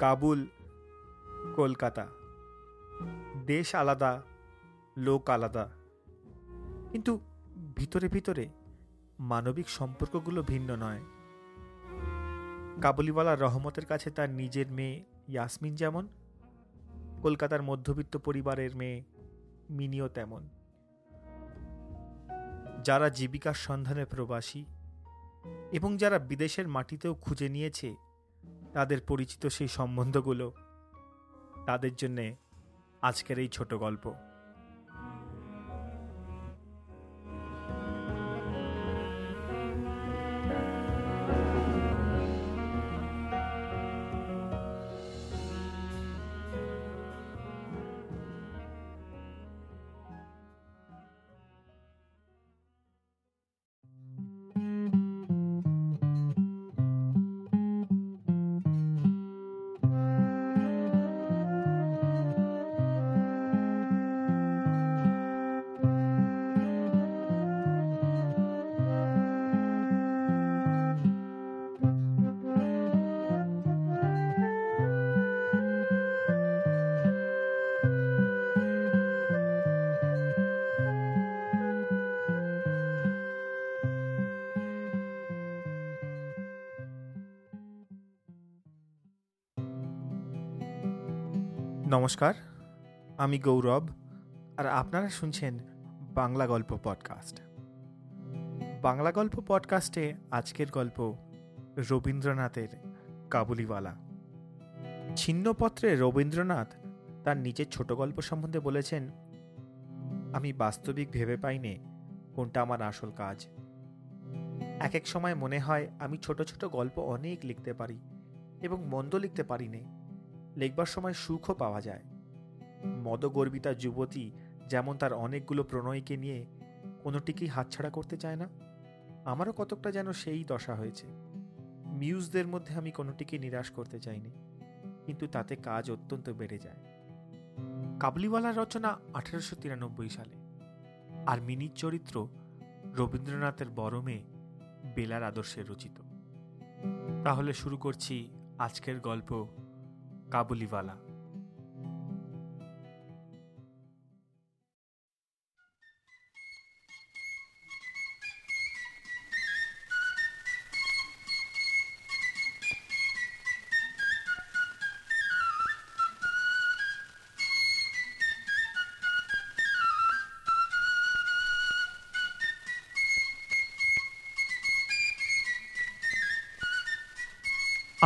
কাবুল, কলকাতা। দেশ আলাদা, লোক আলাদা। কিন্তু ভিতরে ভিতরে মানবিক সম্পর্কগুলো ভিন্ন নয়। কাবুলিওয়ালা রহমতের কাছে তার নিজের মেয়ে ইয়াসমিন যেমন, কলকাতার মধ্যবিত্ত পরিবারের মেয়ে মিনিও তেমন। যারা জীবিকার সন্ধানে প্রবাসী এবং যারা বিদেশের মাটিতেও খুঁজে নিয়েছে তাদের পরিচিত সেই সম্বন্ধগুলো। তাদের জন্যে আজকের এই ছোট গল্প। নমস্কার, আমি গৌরব, আর আপনারা শুনছেন বাংলা গল্প পডকাস্ট। বাংলা গল্প পডকাস্টে আজকের গল্প রবীন্দ্রনাথের কাবুলিওয়ালা। ছিন্নপত্রে রবীন্দ্রনাথ তার নিজের ছোট গল্প সম্বন্ধে বলেছেন, আমি বাস্তবিক ভেবে পাইনে কোনটা আমার আসল কাজ। এক এক সময় মনে হয় আমি ছোট ছোট গল্প অনেক লিখতে পারি এবং মন্দ লিখতে পারি নে লেখবার সময় সুখও পাওয়া যায়। মদগর্বিতা যুবতী যেমন তার অনেকগুলো প্রণয়কে নিয়ে কোনোটিকেই হাতছাড়া করতে চায় না, আমারও কতকটা যেন সেই দশা হয়েছে। মিউজদের মধ্যে আমি কোনোটিকে নিরাশ করতে চাইনি, কিন্তু তাতে কাজ অত্যন্ত বেড়ে যায়। কাবলিওয়ালার রচনা আঠেরোশো তিরানব্বই সালে। আর মিনির চরিত্র রবীন্দ্রনাথের বড় মেয়ে বেলার আদর্শে রচিত। তাহলে শুরু করছি আজকের গল্প কাবুলিওয়ালা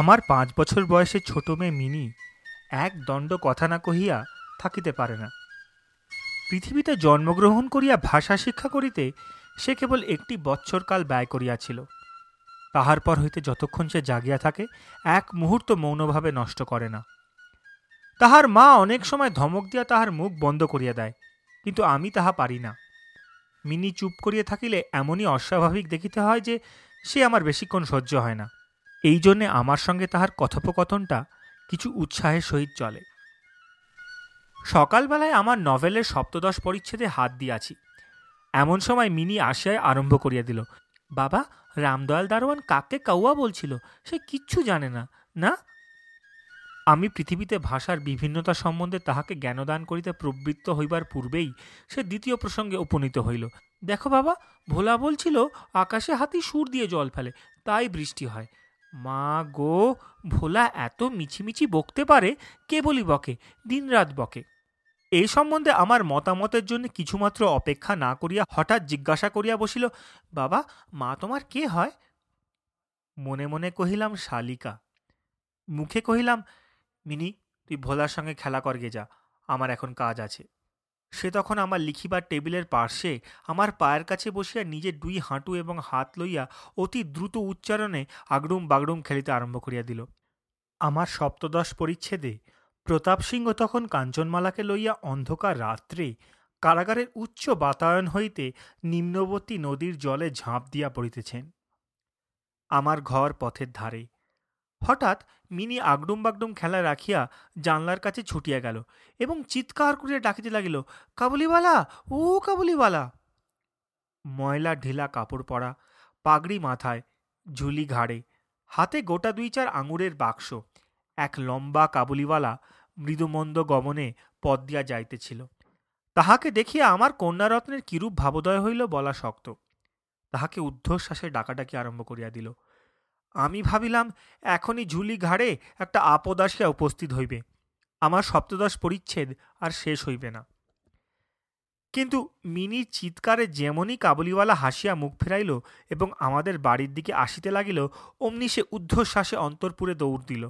আমার পাঁচ বছর বয়সে ছোট মেয়ে মিনি এক দণ্ড কথা না কহিয়া থাকিতে পারে না। পৃথিবীতে জন্মগ্রহণ করিয়া ভাষা শিক্ষা করিতে সে কেবল একটি বৎসরকাল ব্যয় করিয়াছিল। তাহার পর হইতে যতক্ষণ সে জাগিয়া থাকে, এক মুহূর্ত মৌনভাবে নষ্ট করে না। তাহার মা অনেক সময় ধমক দিয়া তাহার মুখ বন্ধ করিয়া দেয়, কিন্তু আমি তাহা পারি না। মিনি চুপ করিয়া থাকিলে এমনই অস্বাভাবিক দেখিতে হয় যে সে আমার বেশিক্ষণ সহ্য হয় না। এই জন্যে আমার সঙ্গে তাহার কথোপকথনটা কিছু উৎসাহের সহিত চলে। সকালবেলায় আমার নভেলের সপ্তদশ পরিচ্ছেদে হাত দিয়াছি। এমন সময় মিনি আসিয়ায় আরম্ভ করিয়া দিল, বাবা, রামদয়াল দারোয়ান কাকে কাউয়া বলছিল, সে কিচ্ছু জানে না না? আমি পৃথিবীতে ভাষার বিভিন্নতা সম্বন্ধে তাহাকে জ্ঞানদান করিতে প্রবৃত্ত হইবার পূর্বেই সে দ্বিতীয় প্রসঙ্গে উপনীত হইল, দেখো বাবা, ভোলা বলছিল, আকাশে হাতি সুর দিয়ে জল ফেলে, তাই বৃষ্টি হয় মা গো, ভোলা এত মিছিমিছি বকতে পারে? কে বলি বকে? দিনরাত বকে। এই সম্বন্ধে আমার মতামতের জন্য কিছুমাত্র অপেক্ষা না করিয়া হঠাৎ জিজ্ঞাসা করিয়া বসিল, বাবা, মা তোমার কে হয়? মনে মনে কহিলাম, শালিকা। মুখে কহিলাম, মিনি, তুই ভোলার সঙ্গে খেলা করগে যা, আমার এখন কাজ আছে। সে তখন আমার লিখিবার টেবিলের পার্শ্বে আমার পায়ের কাছে বসিয়া নিজের দুই হাঁটু এবং হাত লইয়া অতি দ্রুত উচ্চারণে আগডুম বাগডুম খেলিতে আরম্ভ করিয়া দিল। আমার সপ্তদশ পরিচ্ছেদে প্রতাপ সিংহ তখন কাঞ্চনমালাকে লইয়া অন্ধকার রাত্রে কারাগারের উচ্চ বাতায়ন হইতে নিম্নবর্তী নদীর জলে ঝাঁপ দিয়া পড়িতেছেন। আমার ঘর পথের ধারে হঠাৎ মিনি আগডুম বাগডুম খেলা রাখিয়া জানলার কাছে ছুটিয়া গেল এবং চিৎকার করিয়া ডাকিতে লাগিল, কাবুলিওয়ালা, ও কাবুলিওয়ালা! ময়লা ঢিলা কাপড় পরা, পাগড়ি মাথায়, ঝুলি ঘাড়ে, হাতে গোটা দুই চার আঙুরের বাক্স, এক লম্বা কাবুলিওয়ালা মৃদুমন্দ গমনে পদ দিয়া যাইতেছিল। তাহাকে দেখিয়া আমার কন্যারত্নের কিরূপ ভাবোদয় হইল বলা শক্ত। তাহাকে উদ্ধশ্বাসে ডাকাডাকি আরম্ভ করিয়া দিল আমি ভাবিলাম এখনই ঝুলি ঘাড়ে একটা আপদ আসিয়া উপস্থিত হইবে। আমার সপ্তদশ পরিচ্ছেদ আর শেষ হইবে না। কিন্তু মিনির চিৎকারে যেমনই কাবুলিওয়ালা হাসিয়া মুখ ফেরাইল এবং আমাদের বাড়ির দিকে আসিতে লাগিল, অমনি সে ঊর্ধ্বশ্বাসে অন্তরপুরে দৌড় দিল।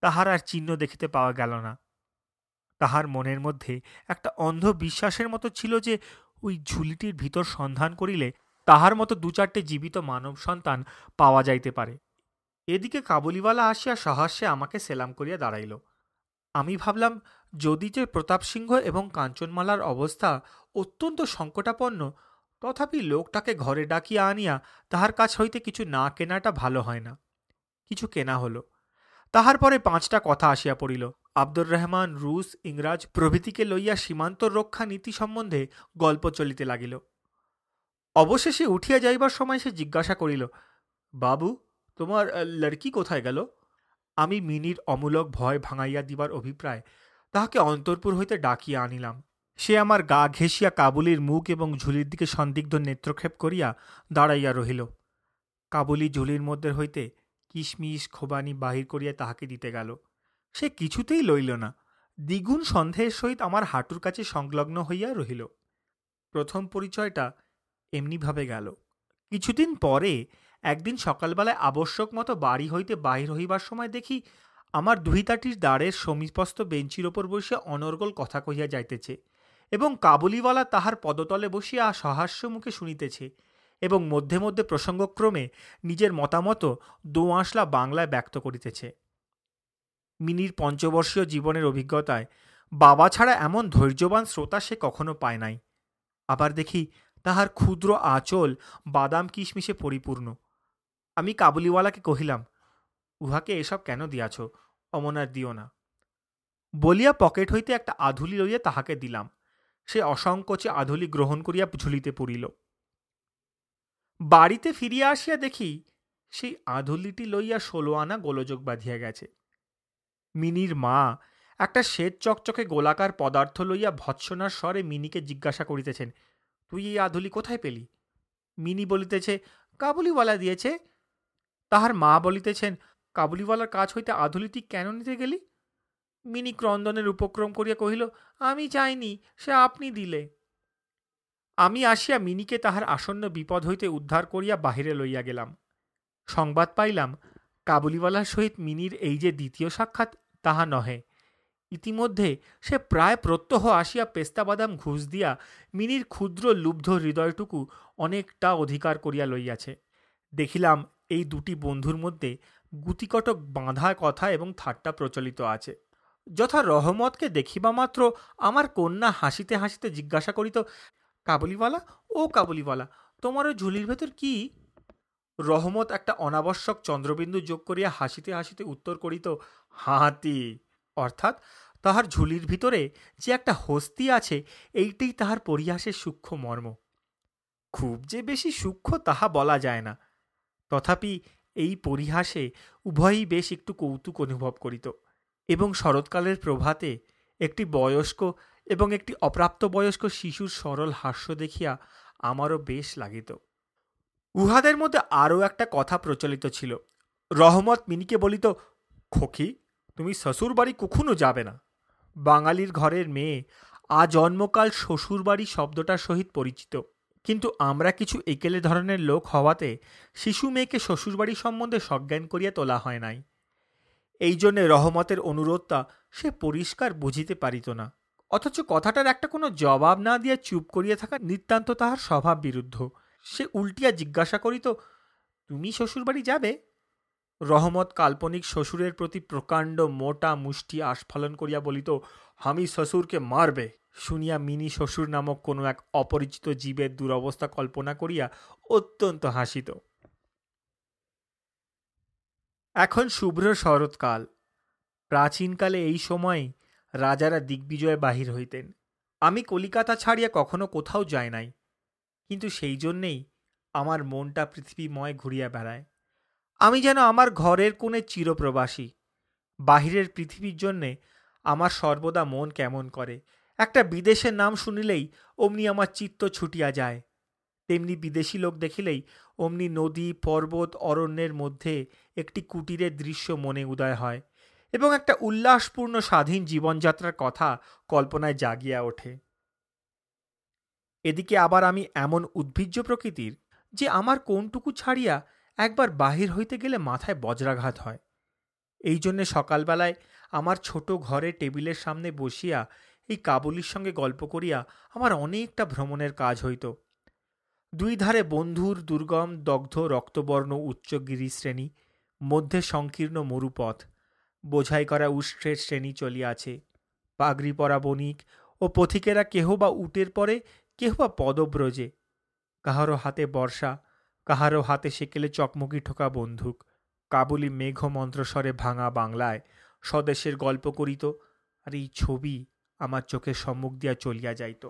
তাহার আর চিহ্ন দেখিতে পাওয়া গেল না। তাহার মনের মধ্যে একটা অন্ধ বিশ্বাসের মতো ছিল যে ওই ঝুলিটির ভিতর সন্ধান করিলে তাহার মতো দু চারটে জীবিত মানব সন্তান পাওয়া যাইতে পারে। এদিকে কাবুলিওয়ালা আসিয়া সহাস্যে আমাকে সেলাম করিয়া দাঁড়াইল। আমি ভাবলাম, যদি যে প্রতাপ সিংহ এবং কাঞ্চনমালার অবস্থা অত্যন্ত সংকটাপন্ন, তথাপি লোকটাকে ঘরে ডাকিয়া আনিয়া তাহার কাছ হইতে কিছু না কেনাটা ভালো হয় না। কিছু কেনা হলো। তাহার পরে পাঁচটা কথা আসিয়া পড়িল। আব্দুর রহমান, রুশ, ইংরাজ প্রভৃতিকে লইয়া সীমান্ত রক্ষা নীতি সম্বন্ধে গল্প চলিতে লাগিল। অবশেষে উঠিয়া যাইবার সময় সে জিজ্ঞাসা করিল, বাবু তোমার লড়কি কোথায় গেল? আমি মিনির অমূলক ভয় ভাঙাইয়া দিবার অভিপ্রায় তাহাকে অন্তরপুর হইতে ডাকিয়া আনিলাম। সে আমার গা ঘেঁষিয়া কাবুলির মুখ এবং ঝুলির দিকে সন্দিগ্ধ নেত্রক্ষেপ করিয়া দাঁড়াইয়া রহিল। কাবুলি ঝুলির মধ্যে হইতে কিশমিশ, খোবানি বাহির করিয়া তাহাকে দিতে গেল। সে কিছুতেই লইল না। দ্বিগুণ সন্দেহের সহিত আমার হাঁটুর কাছে সংলগ্ন হইয়া রহিল। প্রথম পরিচয়টা এমনিভাবে গেল। কিছুদিন পরে একদিন সকালবেলায় আবশ্যক মতো বাড়ি হইতে বাহির হইবার সময় দেখি আমার দুহিতাটির দ্বারের সমীপস্থ বেঞ্চির ওপর বসিয়া অনর্গল কথা কহিয়া যাইতেছে এবং কাবুলিওয়ালা তাহার পদতলে বসিয়া সহাস্য মুখে শুনিতেছে এবং মধ্যে মধ্যে প্রসঙ্গক্রমে নিজের মতামত দোআঁশলা বাংলায় ব্যক্ত করিতেছে। মিনির পঞ্চবর্ষীয় জীবনের অভিজ্ঞতায় বাবা ছাড়া এমন ধৈর্যবান শ্রোতা সে কখনো পায় নাই। আবার দেখি তাহার ক্ষুদ্র আঁচল বাদাম কিশমিশে পরিপূর্ণ। আমি কাবুলিওয়ালাকে কহিলাম, উহাকে এসব কেন দিয়াছ অমনার দিও না? বলিয়া পকেট হইতে একটা আধুলি লইয়া তাহাকে দিলাম। সে অসংকোচে আধুলি গ্রহণ করিয়া ঝুলিতে পড়িল। বাড়িতে ফিরিয়া আসিয়া দেখি সেই আধুলিটি লইয়া ষোলো আনা গোলযোগ বাঁধিয়া গেছে। মিনির মা একটা শ্বেত চকচকে গোলাকার পদার্থ লইয়া ভৎসনার স্বরে মিনিকে জিজ্ঞাসা করিতেছেন, তুই এই আধুলি কোথায় পেলি? মিনি বলিতেছে, কাবুলিওয়ালা দিয়েছে তাহার মা বলিতেছেন, কাবুলিওয়ালার কাজ হইতে আধুলিটি কেন নিতে গেলি? মিনি ক্রন্দনের উপক্রম করিয়া কহিল, আমি চাইনি সে আপনি দিলে। আমি আসিয়া মিনিকে তাহার আসন্ন বিপদ হইতে উদ্ধার করিয়া বাহিরে লইয়া গেলাম। সংবাদ পাইলাম, কাবুলিওয়ালার সহিত মিনির এই যে দ্বিতীয় সাক্ষাৎ, তাহা নহে। ইতিমধ্যে সে প্রায় প্রত্যহ আসিয়া পেস্তা বাদাম ঘুষ দিয়া মিনির ক্ষুদ্র লুব্ধ হৃদয়টুকু অনেকটা অধিকার করিয়া লইয়াছে। দেখিলাম এই দুটি বন্ধুর মধ্যে গুতিকটক বাঁধা কথা এবং ঠাট্টা প্রচলিত আছে। যথা রহমতকে দেখিবা মাত্র আমার কন্যা হাসিতে হাসিতে জিজ্ঞাসা করিত, কাবুলিওয়ালা, ও কাবুলিওয়ালা, তোমার ওই ঝুলির ভেতর কি? রহমত একটা অনাবশ্যক চন্দ্রবিন্দু যোগ করিয়া হাসিতে হাসিতে উত্তর করিত, হাতি। অর্থাৎ তাহার ঝুলির ভিতরে যে একটা হস্তি আছে এইটি তাহার পরিহাসের সূক্ষ্ম মর্ম। খুব যে বেশি সূক্ষ্ম তাহা বলা যায় না। তথাপি এই পরিহাসে উভয়ই বেশ একটু কৌতুক অনুভব করিত এবং শরৎকালের প্রভাতে একটি বয়স্ক এবং একটি অপ্রাপ্তবয়স্ক শিশুর সরল হাস্য দেখিয়া আমারও বেশ লাগিত। উহাদের মধ্যে আরও একটা কথা প্রচলিত ছিল। রহমত মিনিকে বলিত, খোকি, তুমি শ্বশুরবাড়ি কখনো যাবে না? বাঙালির ঘরের মেয়ে আজন্মকাল শ্বশুরবাড়ি শব্দটার সহিত পরিচিত। কিন্তু আমরা কিছু একেলে ধরনের লোক হওয়াতে শিশু মেয়েকে শ্বশুরবাড়ি সম্বন্ধে সজ্ঞান করিয়া তোলা হয় নাই। এই জন্যে রহমতের অনুরোধটা সে পরিষ্কার বুঝিতে পারিত না। অথচ কথাটার একটা কোনো জবাব না দিয়া চুপ করিয়া থাকা নিতান্ত তাহার স্বভাব বিরুদ্ধ। সে উল্টিয়া জিজ্ঞাসা করিত, তুমি শ্বশুরবাড়ি যাবে? রহমত কাল্পনিক শ্বশুরের প্রতি প্রকাণ্ড মোটা মুষ্টি আস্ফালন করিয়া বলিত আমি শ্বশুরকে মারবে, শুনিয়া মিনি শ্বশুর নামক কোনো এক অপরিচিত জীবের দুরবস্থা কল্পনা করিয়া অত্যন্ত হাসিত। এখন শুভ্র শরৎকাল। প্রাচীনকালে এই সময় রাজারা দিগ্বিজয়ে বাহির হইতেন। আমি কলিকাতা ছাড়িয়া কখনো কোথাও যাই নাই। কিন্তু সেই জন্যেই আমার মনটা পৃথিবীময় ঘুরিয়া বেড়ায়। আমি যেন আমার ঘরের কোণে চিরপ্রবাসী, বাহিরের পৃথিবীর জন্যে আমার সর্বদা মন কেমন করে। একটা বিদেশের নাম শুনিলেই অমনি আমার চিত্ত ছুটিয়া যায়। তেমনি বিদেশি লোক দেখিলেই অমনি নদী, পর্বত, অরণ্যের মধ্যে একটি কুটিরের দৃশ্য মনে উদয় হয় এবং একটা উল্লাসপূর্ণ স্বাধীন জীবনযাত্রার কথা কল্পনায় জাগিয়া ওঠে। এদিকে আবার আমি এমন উদ্ভিজ্জ প্রকৃতির যে আমার কোনটুকু ছাড়িয়া একবার বাহির হইতে গেলে মাথায় বজ্রাঘাত হয়। এই জন্যে সকালবেলায় আমার ছোট ঘরে টেবিলের সামনে বসিয়া এই কাবুলির সঙ্গে গল্প করিয়া আমার অনেকটা ভ্রমণের কাজ হইত। দুই ধারে বন্ধুর দুর্গম, দগ্ধ, রক্তবর্ণ, উচ্চগিরি শ্রেণি, মধ্যে সংকীর্ণ মরুপথ, বোঝাই করা উষ্ট্রের শ্রেণি চলিয়াছে। পাগড়ি পরা বণিক ও পথিকেরা কেহ বা উটের পরে কেহ বা পদব্রজে। কাহারও হাতে বর্ষা কাহারও হাতে সেকেলে চকমকি ঠোকা বন্দুক। কাবুলি মেঘ মন্ত্রস্বরে ভাঙা বাংলায় স্বদেশের গল্প করিত, আর এই ছবি আমার চোখের সম্মুখ দিয়া চলিয়া যাইত।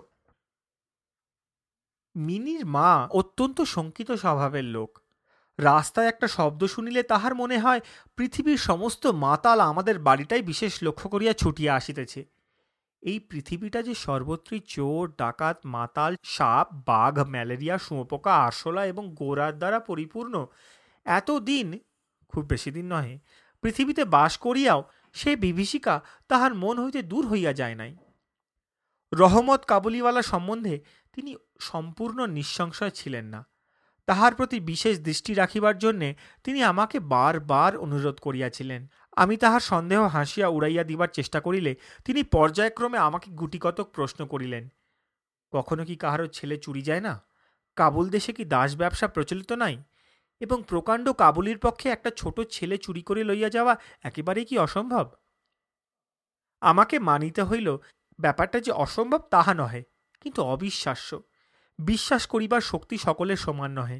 মিনির মা অত্যন্ত শঙ্কিত স্বভাবের লোক। রাস্তায় একটা শব্দ শুনিলে তাহার মনে হয় পৃথিবীর সমস্ত মাতাল আমাদের বাড়িটাই বিশেষ লক্ষ্য করিয়া ছুটিয়া আসিতেছে। এই পৃথিবীটা যে সর্বত্রই চোর, ডাকাত, মাতাল, সাপ, বাঘ, ম্যালেরিয়া, শুঁয়োপোকা, আরশোলা এবং গোড়ার দ্বারা পরিপূর্ণ এত দিন খুব বেশি দিন নহে, পৃথিবীতে বাস করিয়াও সে বিভীষিকা তাহার মন হইতে দূর হইয়া যায় নাই। রহমত কাবুলিওয়ালা সম্বন্ধে তিনি সম্পূর্ণ নিঃসংশয় ছিলেন না। তাহার প্রতি বিশেষ দৃষ্টি রাখিবার জন্যে তিনি আমাকে বারবার অনুরোধ করিয়াছিলেন। আমি তাহার সন্দেহ হাসিয়া উড়াইয়া দিবার চেষ্টা করিলে তিনি পর্যায়ক্রমে আমাকে গুটিকতক প্রশ্ন করিলেন, কখনো কি কাহারও ছেলে চুরি যায় না? কাবুল দেশে কি দাস ব্যবসা প্রচলিত নাই? এবং প্রকাণ্ড কাবুলির পক্ষে একটা ছোট ছেলে চুরি করে লইয়া যাওয়া একেবারেই কি অসম্ভব? আমাকে মানিতে হইল, ব্যাপারটা যে অসম্ভব তাহা নহে, কিন্তু অবিশ্বাস্য। বিশ্বাস করিবার শক্তি সকলের সমান নহে।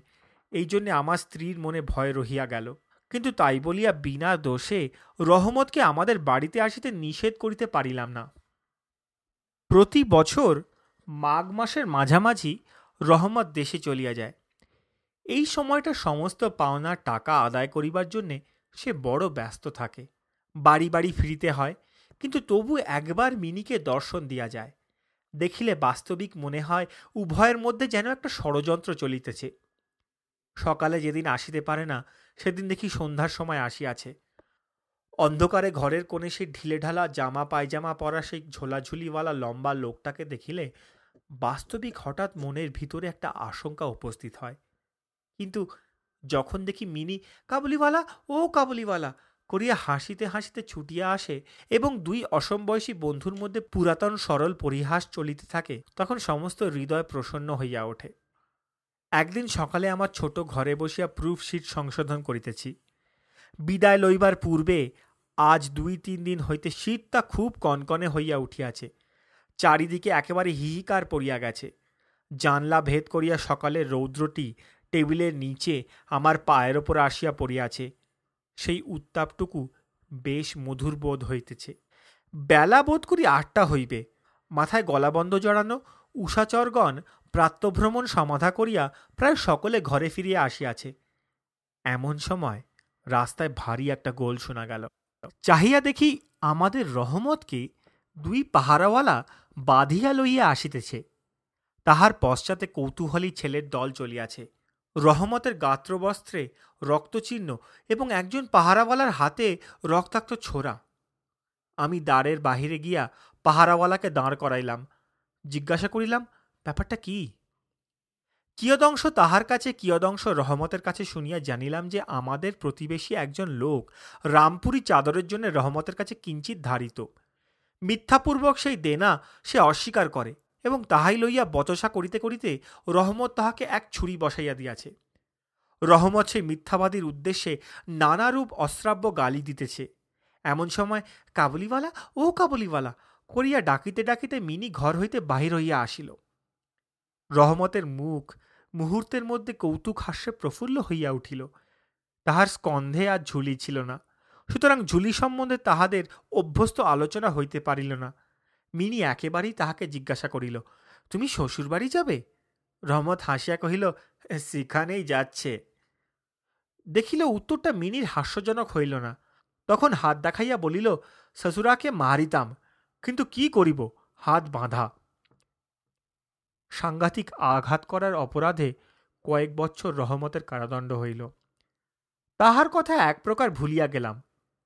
এই জন্যে আমার স্ত্রীর মনে ভয় রহিয়া গেল। কিন্তু তাই বলিয়া বিনা দোষে রহমতকে আমাদের বাড়িতে আসিতে নিষেধ করিতে পারিলাম না। প্রতি বছর মাঘ মাসের মাঝামাঝি রহমত দেশে চলিয়া যায়। এই সময়টা সমস্ত পাওনার টাকা আদায় করিবার জন্যে সে বড় ব্যস্ত থাকে। বাড়ি বাড়ি ফিরিতে হয়, কিন্তু তবু একবার মিনিকে দর্শন দিয়া যায়। দেখিলে বাস্তবিক মনে হয় উভয়ের মধ্যে যেন একটা ষড়যন্ত্র চলিতেছে। সকালে যেদিন আসিতে পারে না, সেদিন দেখি সন্ধ্যার সময় আসিয়াছে। অন্ধকারে ঘরের কোণে সেই ঢিলেঢালা জামা পায়জামা পরা সেই ঝোলাঝুলিওয়ালা লম্বা লোকটাকে দেখিলে বাস্তবিক হঠাৎ মনের ভিতরে একটা আশঙ্কা উপস্থিত হয়। কিন্তু যখন দেখি মিনি কাবুলিওয়ালা, ও কাবুলিওয়ালা, করিয়া হাসিতে হাসিতে ছুটিয়া আসে এবং দুই অসমবয়সী বন্ধুর মধ্যে পুরাতন সরল পরিহাস চলিতে থাকে, তখন সমস্ত হৃদয় প্রসন্ন হইয়া ওঠে। একদিন সকালে আমার ছোট ঘরে বসিয়া প্রুফশিট সংশোধন করিতেছি। বিদায় লইবার পূর্বে আজ দুই তিন দিন হইতে শীতটা খুব কনকনে হইয়া উঠিয়াছে। চারিদিকে একেবারে হিহিকার পড়িয়া গেছে। জানলা ভেদ করিয়া সকালের রৌদ্রটি টেবিলের নিচে আমার পায়ের ওপর আসিয়া পড়িয়াছে। সেই উত্তাপটুকু বেশ মধুর বোধ হইতেছে। বেলা বোধ করি আটটা হইবে। মাথায় গলাবন্ধ জড়ানো উষাচরগণ প্রাত্যভ্রমণ সমাধা করিয়া প্রায় সকলে ঘরে ফিরিয়া আসিয়াছে। এমন সময় রাস্তায় ভারী একটা গোল শোনা গেল। চাহিয়া দেখি আমাদের রহমতকে দুই পাহারাওয়ালা বাঁধিয়া লইয়া আসিতেছে। তাহার পশ্চাতে কৌতূহলী ছেলের দল চলিয়াছে। রহমতের গাত্রবস্ত্রে রক্তচিহ্ন এবং একজন পাহারাওয়ালার হাতে রক্তাক্ত ছোড়া। আমি দ্বারের বাহিরে গিয়া পাহারাওয়ালাকে দাঁড় করাইলাম। জিজ্ঞাসা করিলাম, ব্যাপারটা কি? কিয়দংশ তাহার কাছে, কিয়দংশ রহমতের কাছে শুনিয়া জানিলাম যে আমাদের প্রতিবেশী একজন লোক রামপুরি চাদরের জন্য রহমতের কাছে কিঞ্চিত ধারিত। মিথ্যাপূর্বক সেই দেনা সে অস্বীকার করে। এবং তাহাই লইয়া বচসা করিতে করিতে রহমত তাহাকে এক ছুরি বসাইয়া দিয়াছে। রহমত সেই মিথ্যাবাদীর উদ্দেশ্যে নানারূপ অশ্রাব্য গালি দিতেছে। এমন সময়, কাবুলিওয়ালা, ও কাবুলিওয়ালা, করিয়া ডাকিতে ডাকিতে মিনি ঘর হইতে বাহির হইয়া আসিল। রহমতের মুখ মুহূর্তের মধ্যে কৌতুক হাস্যে প্রফুল্ল হইয়া উঠিল। তাহার স্কন্ধে আর ঝুলি ছিল না। সুতরাং ঝুলি সম্বন্ধে তাহাদের অভ্যস্ত আলোচনা হইতে পারিল না। মিনি একেবারেই তাহাকে জিজ্ঞাসা করিল, তুমি শ্বশুরবাড়ি যাবে? রহমত হাসিয়া কহিল, সেখানেই যাচ্ছে। দেখিল উত্তরটা মিনির হাস্যজনক হইল না। তখন হাত দেখাইয়া বলিল, শ্বশুরাকে মারিতাম, কিন্তু কি করিব? হাত বাঁধা। সাংঘাতিক আঘাত করার অপরাধে কয়েক বছর রহমতের কারাদণ্ড হইল। তাহার কথা এক প্রকার ভুলিয়া গেলাম।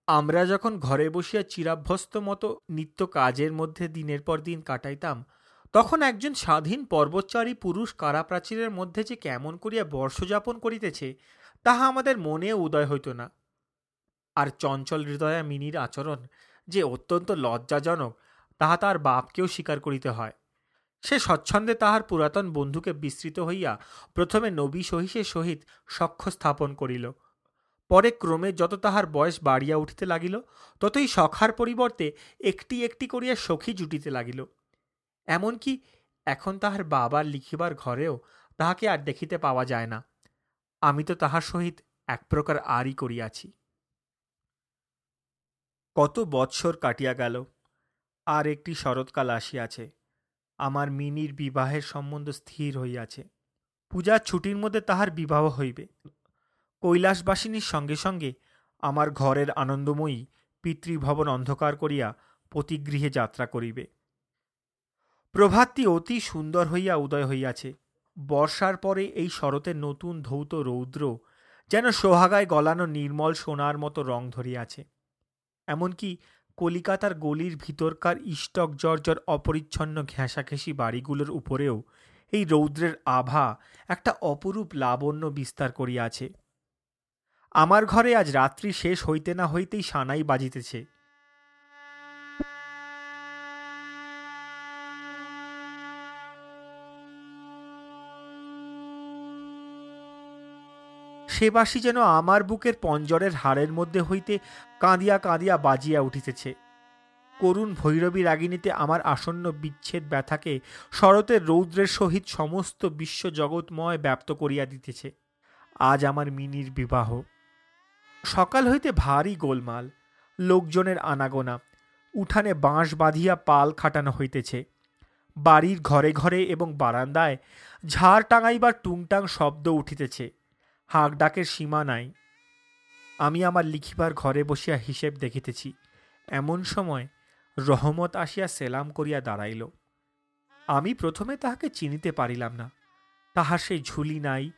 আমরা যখন ঘরে বসিয়া চিরাভ্যস্ত মতো নিত্য কাজের মধ্যে দিনের পর দিন কাটাইতাম, তখন একজন স্বাধীন পর্বতচারী পুরুষ কারাপ্রাচীরের মধ্যে যে কেমন করিয়া বর্ষযাপন করিতেছে, তাহা আমাদের মনে উদয় হইত না। আর চঞ্চল হৃদয়া মিনির আচরণ যে অত্যন্ত লজ্জাজনক, তাহা তার বাপকেও স্বীকার করিতে হয়। সে স্বচ্ছন্দে তাহার পুরাতন বন্ধুকে বিস্তৃত হইয়া প্রথমে নবী সহিষের সহিত সখ্য স্থাপন করিল। পরে ক্রমে যত তাহার বয়স বাড়িয়া উঠিতে লাগিল, ততই সখার পরিবর্তে একটি একটি করিয়া সখী জুটিতে লাগিল। এমনকি এখন তাহার বাবার লিখিবার ঘরেও তাহাকে আর দেখিতে পাওয়া যায় না। আমি তো তাহার সহিত এক প্রকার আরই করিয়াছি। কত বৎসর কাটিয়া গেল, আর একটি শরৎকাল আসিয়াছে। আমার মিনির বিবাহের সম্বন্ধ স্থির হইয়াছে। পূজার ছুটির মধ্যে তাহার বিবাহ হইবে। কৈলাসবাসিনীর সঙ্গে সঙ্গে আমার ঘরের আনন্দময়ী পিতৃভবন অন্ধকার করিয়া পতিগৃহে যাত্রা করিবে। প্রভাতটি অতি সুন্দর হইয়া উদয় হইয়াছে। বর্ষার পরে এই শরতের নতুন ধৌত রৌদ্র যেন সোহাগায় গলানো নির্মল সোনার মতো রং ধরিয়াছে। এমনকি কলিকাতার গলির ভিতরকার ইষ্টক জর্জর অপরিচ্ছন্ন ঘেঁষাঘেঁষি বাড়িগুলোর উপরেও এই রৌদ্রের আভা একটা অপরূপ লাবণ্য বিস্তার করিয়াছে। আমার ঘরে আজ রাত্রি শেষ হইতে না হইতেই সানাই বাজিতেছে। সে বাসি যেন আমার বুকের পঞ্জরের হাড়ের মধ্যে হইতে কাঁদিয়া কাঁদিয়া বাজিয়া উঠিতেছে। করুণ ভৈরবী রাগিনীতে আমার আসন্ন বিচ্ছেদ ব্যথাকে শরতের রৌদ্রের সহিত সমস্ত বিশ্ব জগৎময় ব্যপ্ত করিয়া দিতেছে। আজ আমার মিনির বিবাহ। সকাল হইতে ভারী গোলমাল, লোকজনের আনাগোনা, উঠানে বাঁশ বাঁধিয়া পাল খাটানো হইতেছে। বাড়ির ঘরে ঘরে এবং বারান্দায় ঝাড় টাঙাইবার টুংটাং শব্দ উঠিতেছে। হাঁক ডাকের সীমা নাই। আমি আমার লিখিবার ঘরে বসিয়া হিসেব দেখিতেছি। এমন সময় রহমত আসিয়া সেলাম করিয়া দাঁড়াইল। আমি প্রথমে তাহাকে চিনিতে পারিলাম না। তাহার সেই ঝুলি নাই,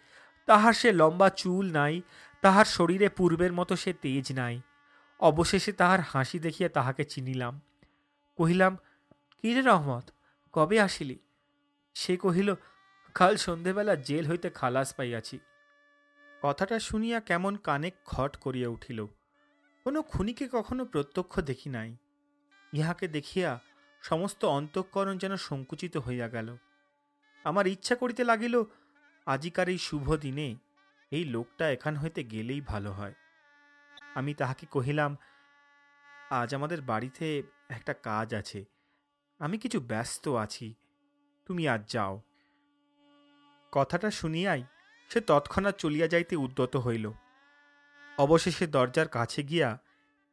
তাহার সে লম্বা চুল নাই তাহার শরীরে পূর্বের মতো সে তেজ নাই। অবশেষে তাহার হাসি দেখিয়া তাহাকে চিনিলাম। কহিলাম, কি রে রহমত, কবে আসিলি? সে কহিল, কাল সন্ধেবেলা জেল হইতে খালাস পাইয়াছি। কথাটা শুনিয়া কেমন কানে খট করিয়া উঠিল। কোনো খুনিকে কখনো প্রত্যক্ষ দেখি নাই। ইহাকে দেখিয়া সমস্ত অন্তঃকরণ যেন সংকুচিত হইয়া গেল। আমার ইচ্ছা করিতে লাগিল, আজিকার এই শুভ দিনে এই লোকটা এখান হইতে গেলেই ভালো হয়। আমি তাহাকে কহিলাম, আজ আমাদের বাড়িতে একটা কাজ আছে। আমি কিছু ব্যস্ত আছি। তুমি আজ যাও। কথাটা শুনিয়াই সে তৎক্ষণাৎ চলিয়া যাইতে উদ্যত হইল। অবশেষে দরজার কাছে গিয়া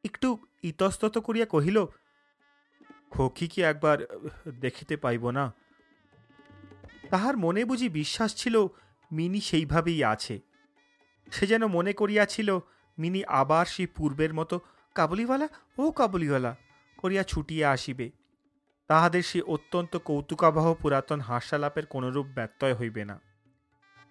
একটু ইতস্তত করিয়া কহিল, খকি কি একবার দেখিতে পাইব না? তাহার মনে বুঝি বিশ্বাস ছিল মিনি সেইভাবেই আছে। সে যেন মনে করিয়াছিল, মিনি আবার সেই পূর্বের মতো কাবুলিওয়ালা, ও কাবুলিওয়ালা, করিয়া ছুটিয়া আসিবে। তাহাদের সে অত্যন্ত কৌতুকাবহ পুরাতন হাস্যালাপের কোনরূপ ব্যত্যয় হইবে না।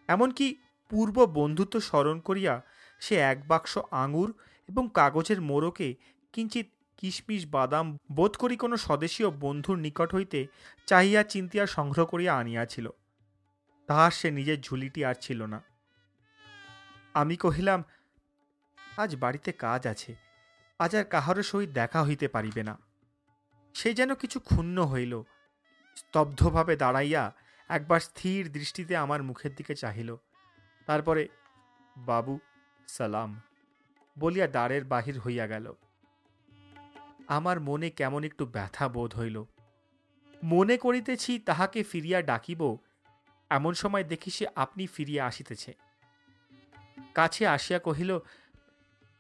এমনকি পূর্ব বন্ধুত্ব স্মরণ করিয়া সে এক বাক্স আঙুর এবং কাগজের মোড়কে কিঞ্চিত কিশমিশ বাদাম বোধ করি কোনো স্বদেশীয় বন্ধুর নিকট হইতে চাহিয়া চিন্তিয়া সংগ্রহ করিয়া আনিয়াছিল। তাহার সে নিজের ঝুলিটি আর ছিল না। আমি কহিলাম, আজ বাড়িতে কাজ আছে, আজ আর কাহারও সহিত দেখা হইতে পারিবে না। সে যেন কিছু ক্ষুণ্ণ হইল, স্তব্ধভাবে দাঁড়াইয়া একবার স্থির দৃষ্টিতে আমার মুখের দিকে চাহিল। তারপরে, বাবু, সালাম বলিয়া দ্বারের বাহির হইয়া গেল। আমার মনে কেমন একটু ব্যথা বোধ হইল। মনে করিতেছি তাহাকে ফিরিয়া ডাকিব, এমন সময় দেখি সে আপনি ফিরিয়া আসিতেছে। কাছে আসিয়া কহিল,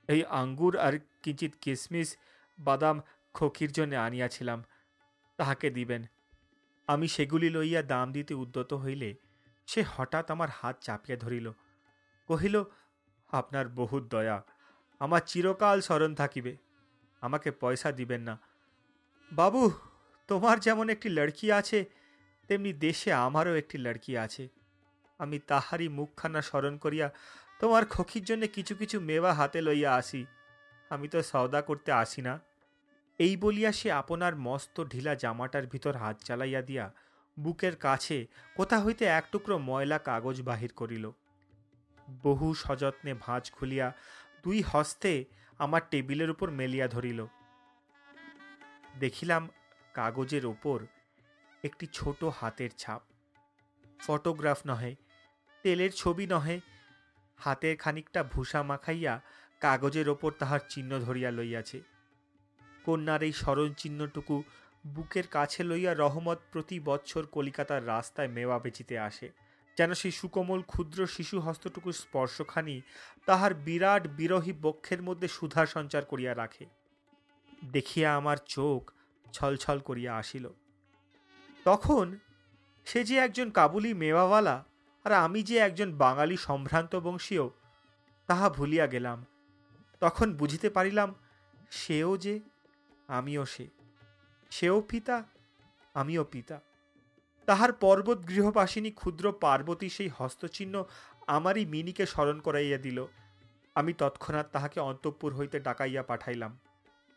এই আঙ্গুর আর কিঞ্চিত কিসমিস বাদাম খকির জন্য আনিয়াছিলাম, তাহাকে দিবেন। আমি সেগুলি লইয়া দাম দিতে উদ্যত হইলে সে হঠাৎ আমার হাত চাপিয়া ধরিল। কহিল, আপনার বহুত দয়া, আমার চিরকাল স্মরণ থাকিবে, আমাকে পয়সা দিবেন না। বাবু, তোমার যেমন একটি লড়কি আছে, তেমনি দেশে আমারও একটি লড়কি আছে। আমি তাহারই মুখখানা স্মরণ করিয়া তোমার খখির জন্য কিছু কিছু মেওয়া হাতে লইয়া আসি। আমি তো সওদা করতে আসি না। এই বলিয়া সে আপনার মস্ত ঢিলা জামাটার ভিতর হাত চালাইয়া দিয়া বুকের কাছে কোথা হইতে এক টুকরো ময়লা কাগজ বাহির করিল। বহু সযত্নে ভাঁজ খুলিয়া দুই হস্তে আমার টেবিলের উপর মেলিয়া ধরিল। দেখিলাম কাগজের ওপর একটি ছোট হাতের ছাপ। ফটোগ্রাফ নহে, তেলের ছবি নহে হাতের খানিকটা ভূষা মাখাইয়া কাগজের ওপর তাহার চিহ্ন ধরিয়া লইয়াছে। কন্যার এই স্মরণ চিহ্নটুকু বুকের কাছে লইয়া রহমত প্রতি বৎসর কলিকাতার রাস্তায় মেওয়া বেচিতে আসে, যেন সেই সুকোমল ক্ষুদ্র শিশু হস্তটুকু স্পর্শখানি তাহার বিরাট বিরোহী বক্ষের মধ্যে সুধা সঞ্চার করিয়া রাখে। দেখিয়া আমার চোখ ছলছল করিয়া আসিল। তখন সে যে একজন কাবুলি মেওয়াওয়ালা আর আমি যে একজন বাঙালি সম্ভ্রান্ত বংশীয় তাহা ভুলিয়া গেলাম। তখন বুঝিতে পারিলাম, সেও যে আমিও সে। সেও পিতা, আমিও পিতা। তাহার পর্বত গৃহবাসিনী ক্ষুদ্র পার্বতী সেই হস্তচিহ্ন আমারই মিনিকে স্মরণ করাইয়া দিল। আমি তৎক্ষণাৎ তাহাকে অন্তঃপুর হইতে ডাকাইয়া পাঠাইলাম।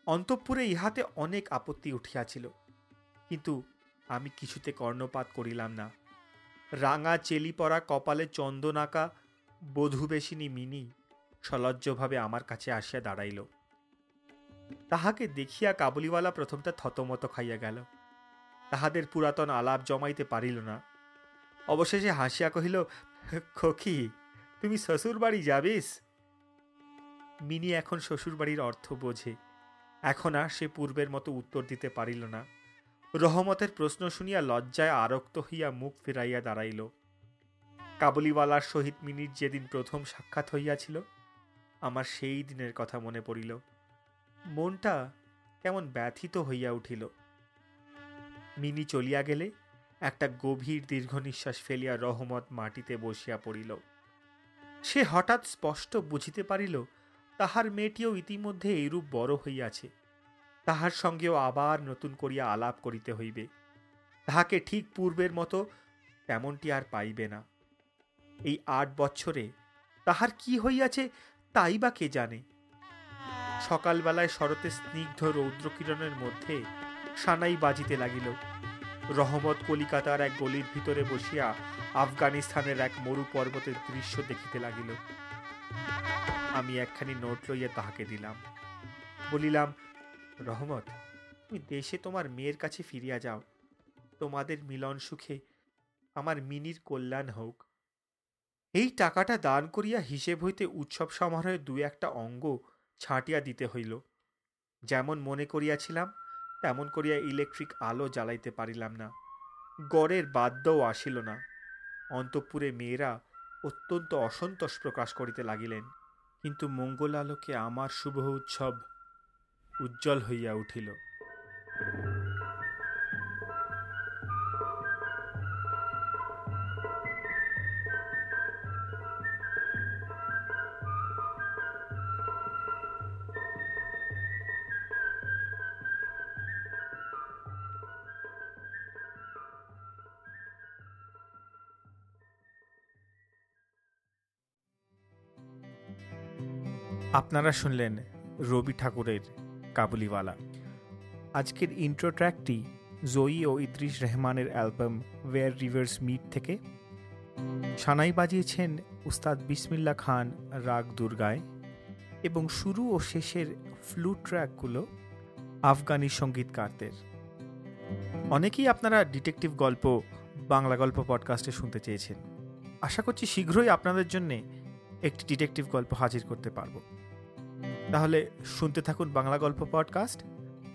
অন্তঃপুরে ইহাতে অনেক আপত্তি উঠিয়াছিল, কিন্তু আমি কিছুতে কর্ণপাত করিলাম না। রাঙা চেলি পরা কপালে চন্দনাকা বধূবেশিনী মিনি সলজ্জভাবে আমার কাছে আসিয়া দাঁড়াইল। তাহাকে দেখিয়া কাবুলিওয়ালা প্রথমটা থতমত খাইয়া গেল। তাহাদের পুরাতন আলাপ জমাইতে পারিল না। অবশেষে হাসিয়া কহিল, খকি, তুমি শ্বশুর বাড়ি যাবিস? মিনি এখন শ্বশুরবাড়ির অর্থ বোঝে। এখন আর সে পূর্বের মতো উত্তর দিতে পারিল না। রহমতের প্রশ্ন শুনিয়া লজ্জায় আরক্ত হইয়া মুখ ফিরাইয়া দাঁড়াইল। কাবুলিওয়ালার সহিত মিনির যেদিন প্রথম সাক্ষাৎ হইয়াছিল, আমার সেই দিনের কথা মনে পড়িল। মনটা কেমন ব্যথিত হইয়া উঠিল। মিনি চলিয়া গেলে একটা গভীর দীর্ঘ নিঃশ্বাস ফেলিয়া রহমত মাটিতে বসিয়া পড়িল। সে হঠাৎ স্পষ্ট বুঝিতে পারিল, তাহার মেয়েটিও ইতিমধ্যে এইরূপ বড় হইয়াছে। তাহার সঙ্গেও আবার নতুন করিয়া আলাপ করিতে হইবে। তাহাকে ঠিক পূর্বের মতো তেমনটি আর পাইবে না। এই আট বছরে তাহার কি হইয়াছে তাই বা কে জানে? সকালবেলায় শরতে স্নিগ্ধ রৌদ্রকিরণের মধ্যে সানাই বাজিতে লাগিল। রহমত কলিকাতার এক গলির ভিতরে বসিয়া আফগানিস্তানের এক মরু পর্বতের দৃশ্য দেখিতে লাগিল। আমি একখানি নোট লইয়া তাহাকে দিলাম। বলিলাম রহমত, তুমি দেশে তোমার মেয়ের কাছে ফিরিয়া যাও। তোমাদের মিলন সুখে আমার মিনির কল্যাণ হোক। এই টাকাটা দান করিয়া হিসেব হইতে উৎসব সমারোহে দু একটা অঙ্গ ছাঁটিয়া দিতে হইল। যেমন মনে করিয়াছিলাম, তেমন করিয়া ইলেকট্রিক আলো জ্বালাইতে পারিলাম না। গড়ের বাদ্যও আসিল না। অন্তঃপুরে মেয়েরা অত্যন্ত অসন্তোষ প্রকাশ করিতে লাগিলেন। কিন্তু মঙ্গল আলোকে আমার শুভ উৎসব উজ্জ্বল হইয়া উঠিল। আপনারা শুনলেন রবি ঠাকুরের কাবুলিওয়ালা। আজকের ইন্ট্রো ট্র্যাকটি জয়ী ও ইদ্রিস রহমানের অ্যালবাম ওয়ের রিভার্স মিট থেকে। সানাই বাজিয়েছেন উস্তাদ বিসমিল্লা খান রাগ দুর্গায় এবং শুরু ও শেষের ফ্লু ট্র্যাকগুলো আফগানি সঙ্গীতকারদের। অনেকেই আপনারা ডিটেকটিভ গল্প, বাংলা গল্প পডকাস্টে শুনতে চেয়েছেন। আশা করছি শীঘ্রই আপনাদের জন্যে একটি ডিটেকটিভ গল্প হাজির করতে পারব। তাহলে শুনতে থাকুন বাংলা গল্প পডকাস্ট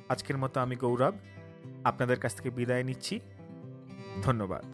আজকের মতো আমি গৌরব, আপনাদের কাছ থেকে বিদায় নিচ্ছি। ধন্যবাদ।